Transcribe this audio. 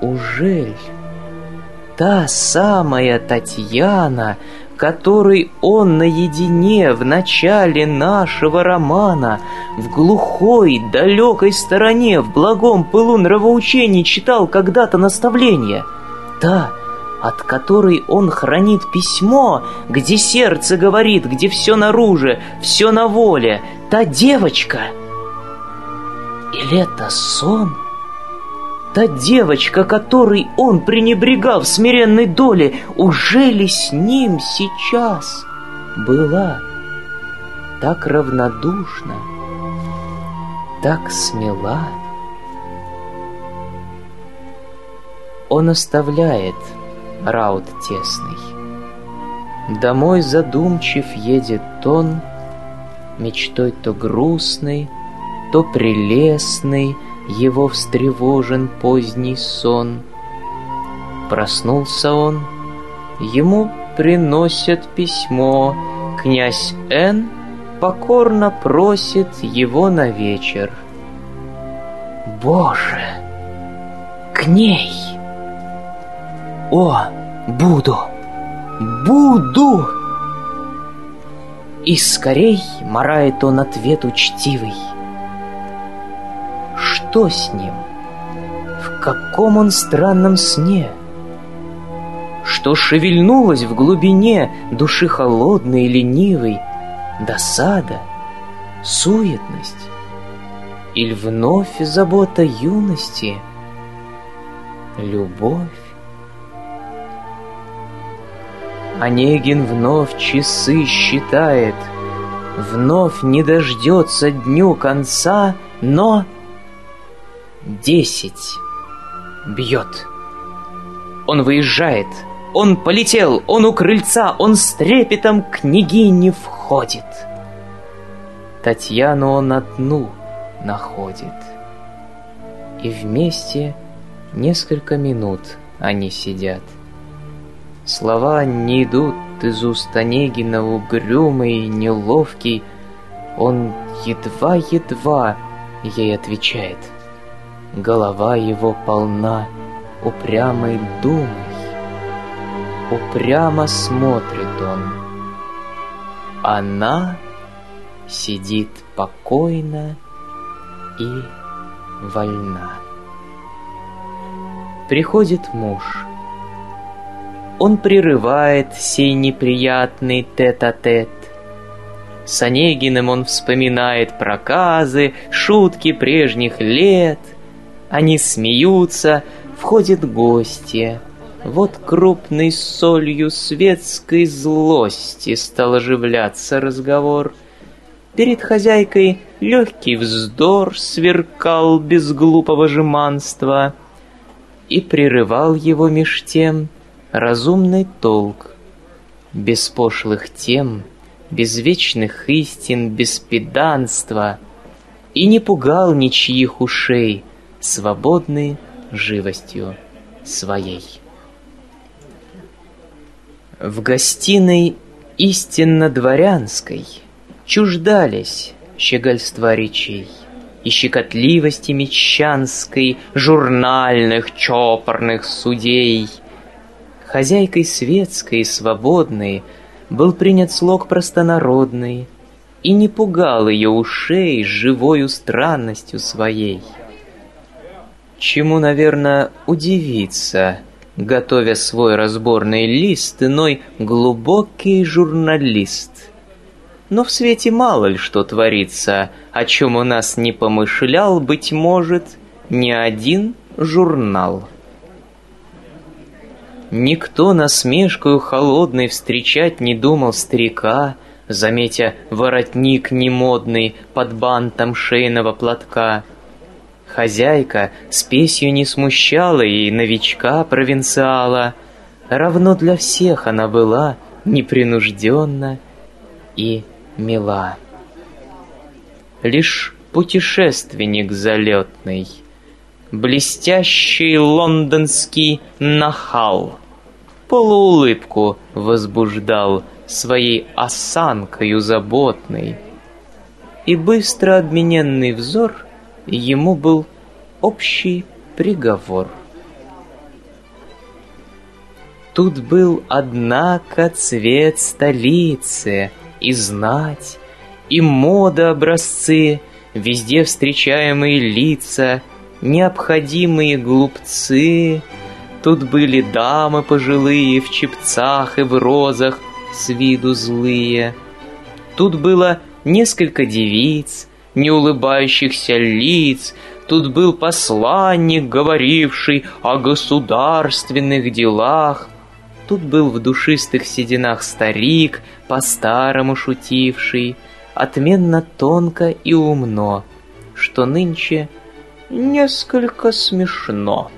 Ужель та самая Татьяна, которой он наедине в начале нашего романа в глухой, далекой стороне, в благом пылу нравоучений читал когда-то наставление. Та, от которой он хранит письмо, где сердце говорит, где все наружу, все на воле, та девочка. Или это сон? — Та девочка, которой он пренебрегал в смиренной доле, уже ли с ним сейчас была так равнодушна, так смела? Он оставляет раут тесный. Домой задумчив едет он, Мечтой то грустной, то прелестной, его встревожен поздний сон. Проснулся он, ему приносят письмо, князь Н. покорно просит его на вечер. Боже, к ней! О, буду, буду! И скорей морает он ответ учтивый — что с ним? В каком он странном сне? Что шевельнулось в глубине души холодной и ленивой? Досада, суетность? Или вновь забота юности? Любовь? Онегин вновь часы считает, Вновь не дождется дню конца, но Десять. Бьет. Он выезжает. Он полетел. Он у крыльца. Он с трепетом к княгине входит. Татьяну он одну находит. И вместе несколько минут они сидят. Слова не идут из уст Онегина угрюмый, неловкий. Он едва-едва ей отвечает — Голова его полна упрямой думой. Упрямо смотрит он. Она сидит покойно и вольна. Приходит муж. Он прерывает сей неприятный тет-а-тет. -тет. С Онегиным он вспоминает проказы, шутки прежних лет — они смеются, входят гости. Вот крупной солью светской злости стал оживляться разговор. Перед хозяйкой легкий вздор сверкал без глупого жеманства, И прерывал его меж тем разумный толк. Без пошлых тем, без вечных истин, без педанства, И не пугал ничьих ушей — свободны живостью своей. В гостиной истинно дворянской чуждались щегольства речей и щекотливости мещанской журнальных чопорных судей. Хозяйкой светской и свободной был принят слог простонародный и не пугал ее ушей живою странностью своей — чему, наверное, удивиться, готовя свой разборный лист, иной глубокий журналист. Но в свете мало ли что творится, о чем у нас не помышлял, быть может, ни один журнал. Никто насмешкою холодной встречать не думал старика, Заметя воротник немодный под бантом шейного платка — Хозяйка спесью не смущала и новичка-провинциала. Равно для всех она была непринужденна и мила. Лишь путешественник залетный, Блестящий лондонский нахал, Полуулыбку возбуждал Своей осанкою заботной, И быстро обмененный взор — ему был общий приговор. Тут был, однако, цвет столицы, и знать, и мода образцы, везде встречаемые лица, необходимые глупцы. Тут были дамы пожилые в чепцах и в розах, с виду злые. Тут было несколько девиц, не улыбающихся лиц, Тут был посланник, говоривший о государственных делах, Тут был в душистых сединах старик, по-старому шутивший, Отменно тонко и умно, что нынче несколько смешно.